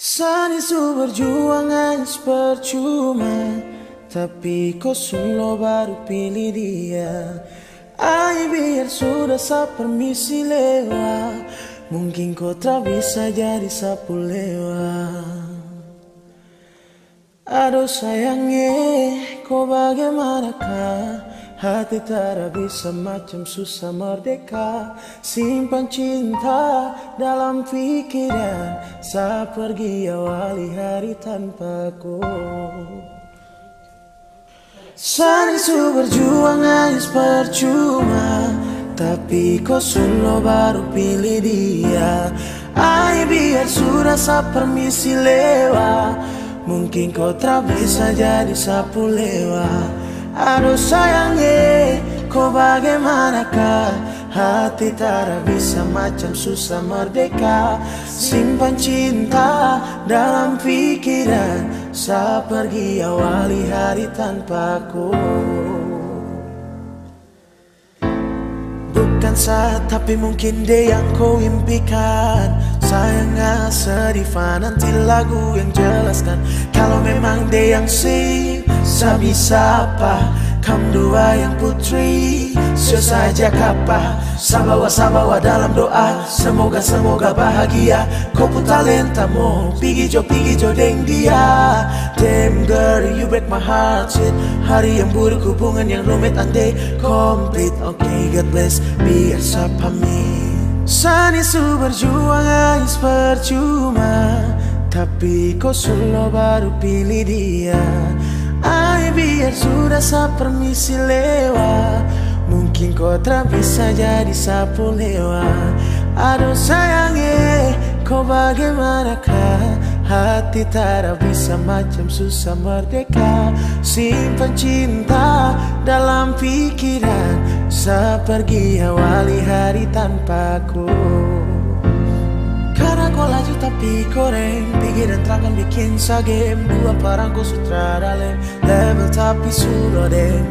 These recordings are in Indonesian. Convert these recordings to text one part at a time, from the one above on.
Sani su berjuang hanya percuma Tapi kau solo baru pilih dia. Ay biar sudah sa permisi lewat Mungkin kau tak bisa jadi sapu lewat. Aduh sayangnya kau bagaimanakah Hati tak bisa macam susah merdeka. Simpan cinta dalam pikiran. Saat pergi awali hari tanpaku. Sani su berjuang hanya percuma. Tapi kau solo baru pilih dia. Ay biar sudah sa permisi lewat Mungkin kau tak bisa jadi sapu lewat Aduh sayangnya, kau bagaimanakah? Hati tak bisa macam susah merdeka. Simpan cinta dalam pikiran Saat pergi awali hari tanpaku. Bukan saat tapi mungkin dia yang kau impikan. Sayang sedih nanti lagu yang jelaskan. Kalau memang dia yang sih Sabi sapa Kamu dua yang putri Sesaja kapa Sabawa sabawa dalam doa Semoga semoga bahagia. Kau pun talentamu Pigi jo pigi jo deng dia. Damn girl you break my heart shit. Hari yang buruk hubungan yang rumit andai Complete Okay God bless Biar sapa me Sani su berjuang ais percuma. Tapi kau solo baru pilih dia Sudah sa permisi lewat Mungkin kau tak bisa jadi sapu lewat Aduh sayangnya kau bagaimanakah? Hati tak bisa macam susah merdeka. Simpan cinta dalam pikiran Sa pergi awali hari tanpaku. Karena kau laju tapi koreng Pikiran terangkan bikin sagem Dua parangku sutradalem Level tapi sudah dem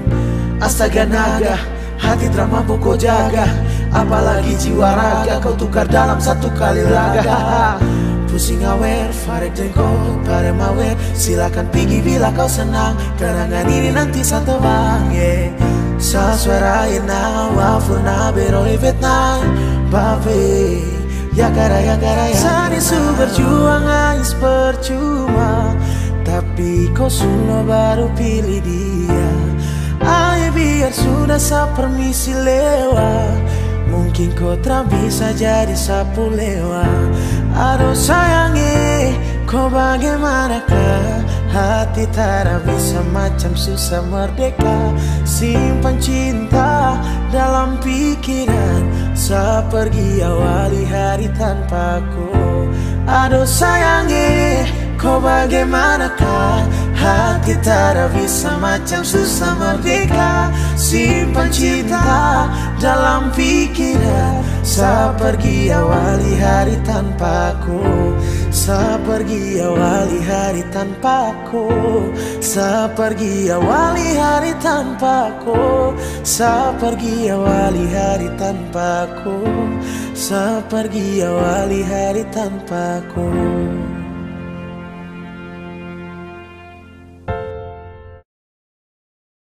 Astaga naga Hati drama kau jaga. Apalagi jiwa raga Kau tukar dalam satu kali laga Pusing awer, farek jengkol, pare mawer. Silakan pergi bila kau senang. Kenangan ini nanti satu bang yeah. Suara ina, wafur na beroi Vietnam. Babe, ya cara ya cara ya Sani su berjuang ais percuma Tapi kau solo baru pilih dia. Ay biar sudah sa permisi lewat Mungkin kau tak bisa jadi sapu lewat Aduh sayangnya kau bagaimanakah? Hati tak bisa macam susah merdeka. Simpan cinta dalam pikiran. Sa pergi awali hari tanpaku. Aduh sayangnya kau bagaimanakah Hati tak bisa macam susah merdeka. Simpan cinta dalam pikiran. Sa pergi awali hari tanpaku. Sa pergi awali hari tanpaku. Sa pergi awali hari tanpaku. Sa pergi awali hari tanpaku. Sa pergi awali hari tanpaku